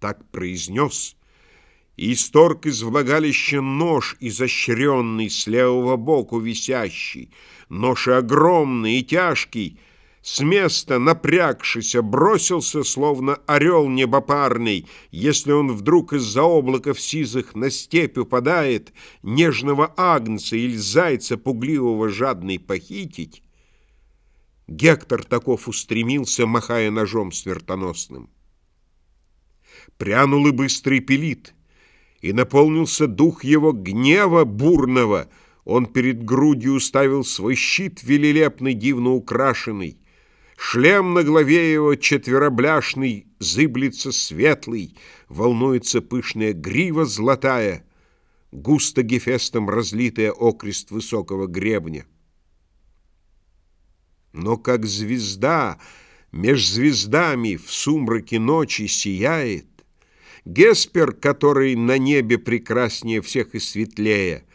Так произнес, и исторг из влагалища нож изощренный, с левого боку висящий, нож и огромный и тяжкий, с места, напрягшийся, бросился, словно орел небопарный, если он вдруг из-за облаков сизых на степь упадает, нежного агнца или зайца пугливого жадный похитить, Гектор таков устремился, махая ножом смертоносным. Прянул и быстрый пелит, и наполнился дух его гнева бурного, он перед грудью уставил свой щит велелепный, дивно украшенный, Шлем на голове его четверобляшный, Зыблется светлый, волнуется пышная грива золотая, Густо гефестом разлитая окрест высокого гребня. Но как звезда меж звездами в сумраке ночи сияет, Геспер, который на небе прекраснее всех и светлее,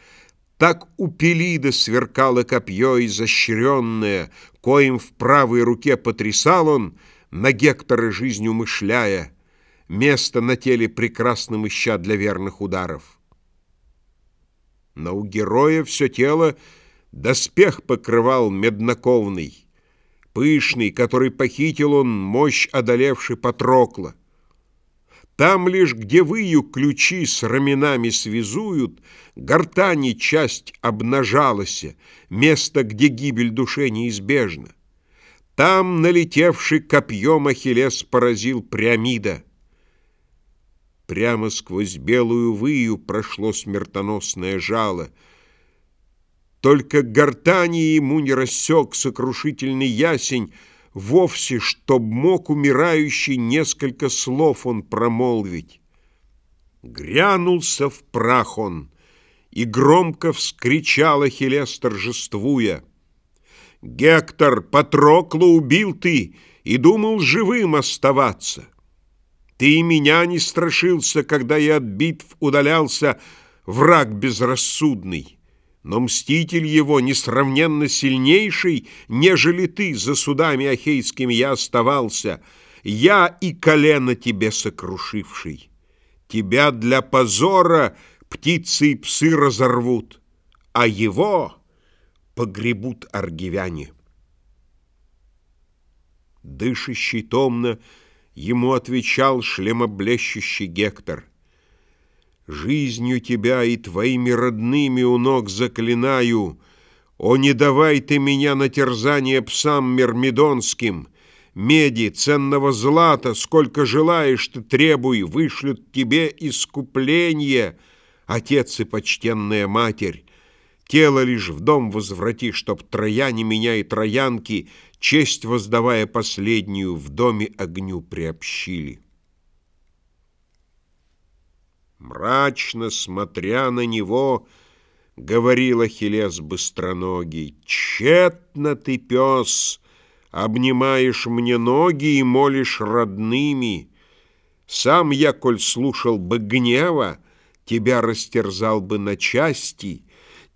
так у Пелида сверкало копье изощренное, Коим в правой руке потрясал он, На Гектора жизнь умышляя, Место на теле прекрасном ища для верных ударов. Но у героя все тело доспех покрывал медноковный, пышный, который похитил он, мощь одолевший Патрокла. Там лишь, где выю ключи с раменами связуют, Гортани часть обнажалась, место, где гибель душе неизбежна. Там, налетевший копьем, Ахиллес поразил Приамида. Прямо сквозь белую выю прошло смертоносное жало — только гортани ему не рассек сокрушительный ясень, Вовсе, чтоб мог умирающий несколько слов он промолвить. Грянулся в прах он, и громко вскричал Ахиллес, торжествуя. «Гектор, Патрокла убил ты и думал живым оставаться. Ты и меня не страшился, когда я от битв удалялся, враг безрассудный». Но мститель его несравненно сильнейший, Нежели ты за судами ахейскими я оставался, Я и колено тебе сокрушивший. Тебя для позора птицы и псы разорвут, А его погребут аргивяне. Дышащий томно, ему отвечал шлемоблещущий Гектор — Жизнью тебя и твоими родными у ног заклинаю, О, не давай ты меня на терзание псам мирмидонским, Меди, ценного злата, сколько желаешь ты требуй, Вышлют тебе искупление, Отец и почтенная матерь. Тело лишь в дом возврати, Чтоб трояне меня и троянки, Честь воздавая последнюю, В доме огню приобщили. Мрачно смотря на него, Говорил Ахиллес быстроногий, Тщетно ты, пес, Обнимаешь мне ноги И молишь родными. Сам я, коль слушал бы гнева, Тебя растерзал бы на части,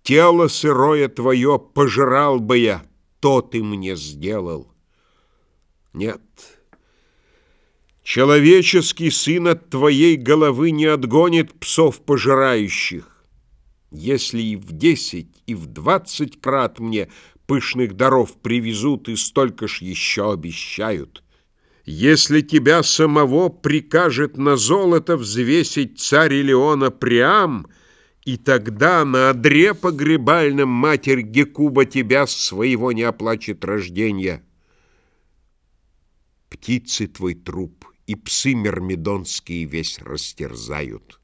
Тело сырое твое пожирал бы я, То ты мне сделал. Нет, Человеческий сын от твоей головы не отгонит псов пожирающих. Если и в десять, и в двадцать крат мне пышных даров привезут и столько ж еще обещают. Если тебя самого прикажет на золото взвесить царь Илеона Приам, и тогда на одре погребальном матерь Гекуба тебя своего не оплачет рождения. Птицы твой труп и псы мирмидонские весь растерзают.